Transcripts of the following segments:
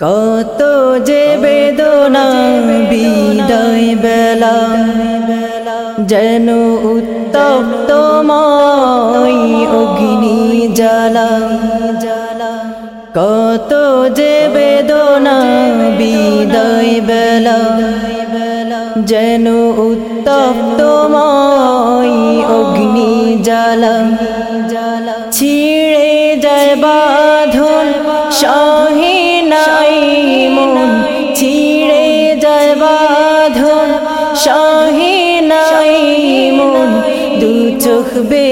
কত যে বেদনা বিদায় বেলা যেন উত্তপ্ত অগ্নি জ্বালা। কত যে বেদনা বিদায় বেলা যেন উত্তপ্ত অগ্নি জ্বালা। ছিঁড়ে বে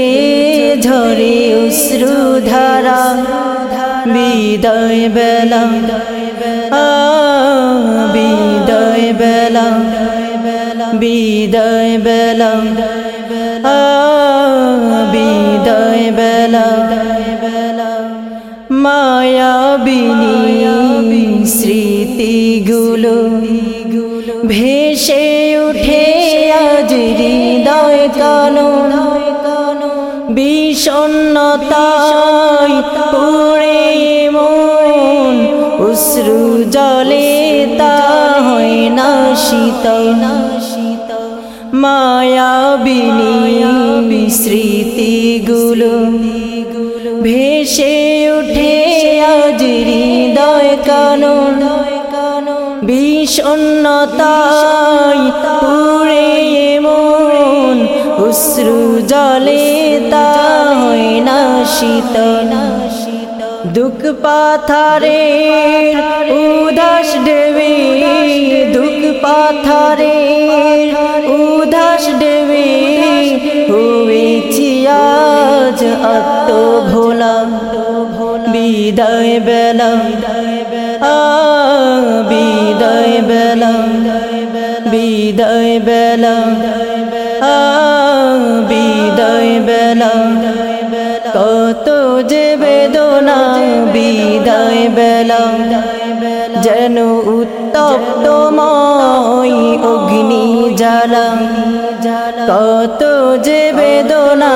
ঝরে অশ্রু ধারা, বিদায় বেলা বিদায় বেলা বিদায় বেলা বিদায় বেলা মায়াবিনী স্মৃতিগুলো ভেসে উঠে আজ হৃদয় কানো বিষণ্ণতায় পুড়ে মন, অশ্রু জলে তা হয় না শীতল মায়াবিনী স্মৃতিগুলো ভেসে উঠে আজ হৃদয় কানো বিষণ্ণতায় অশ্রু জলে তা হয় না শীত। দুঃখ পাথারে উদাস দেবে দুঃখ পাথারে উদাস দেবে হয়েছি আজ আত্ম ভোলা বিদায় বেলা বিদায় বেলা বিদায় বেলা। বেলা, যেন উত্তপ্ত মই অগ্নি জ্বালা। কত যে বেদনা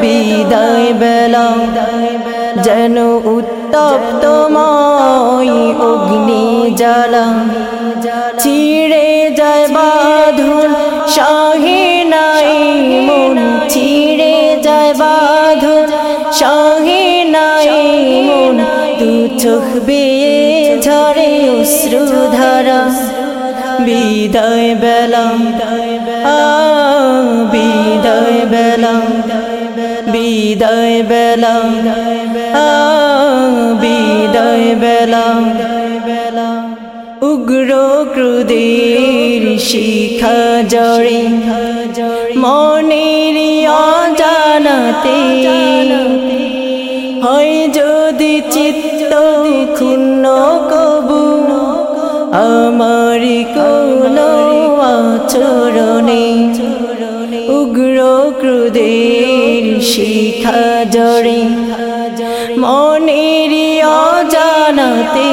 বিদায় বেলা, যেন উত্তপ্ত মই অগ্নি জ্বালা। চোখ বেয়ে ঝরে অশ্রু ধারা বিদায় বেলা বিদায় বেলা বিদায় বেলা বিদায় বেলা উগ্র ক্রুদের শিখা জড়ে মনের অজানাতে ক্ষুণ্ণ কবু, আমার কোন আচরণে, উগ্র ক্রুদের শিখা জড়ে মনের অজানাতে,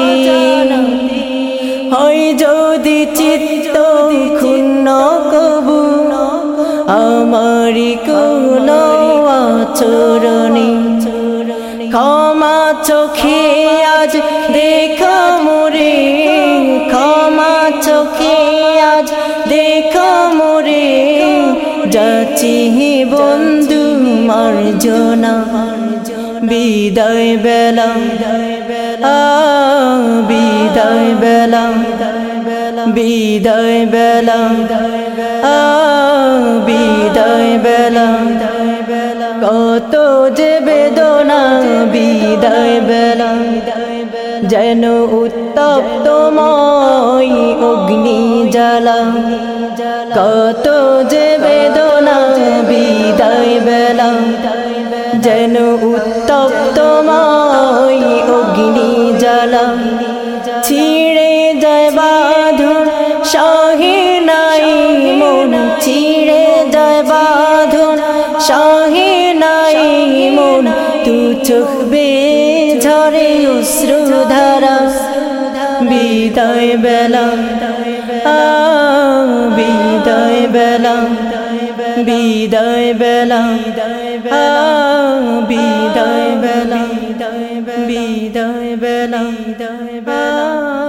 হয় যদি চিত্ত ক্ষুণ্ণ কবু, আমার কোন আচরণে চোখে আজ দেখ মোরে, ক্ষমা চোখে আজ দেখ মোরে, যাচ্ছি বন্ধু মার্জনা, বিদায় বেলা বিদায় বেলা বিদায় বেলা বিদায় বেলা, কত বিদায় বেলা যেন উত্তপ্ত মই অগ্নি জ্বালা। কত যে তু চোখবে ঝরে অশ্রু ধারা। বিদায় বেলা বিদায় বেলা বিদায় বেলা বিদায় বেলা বিদায় বেলা বিদায় বেলা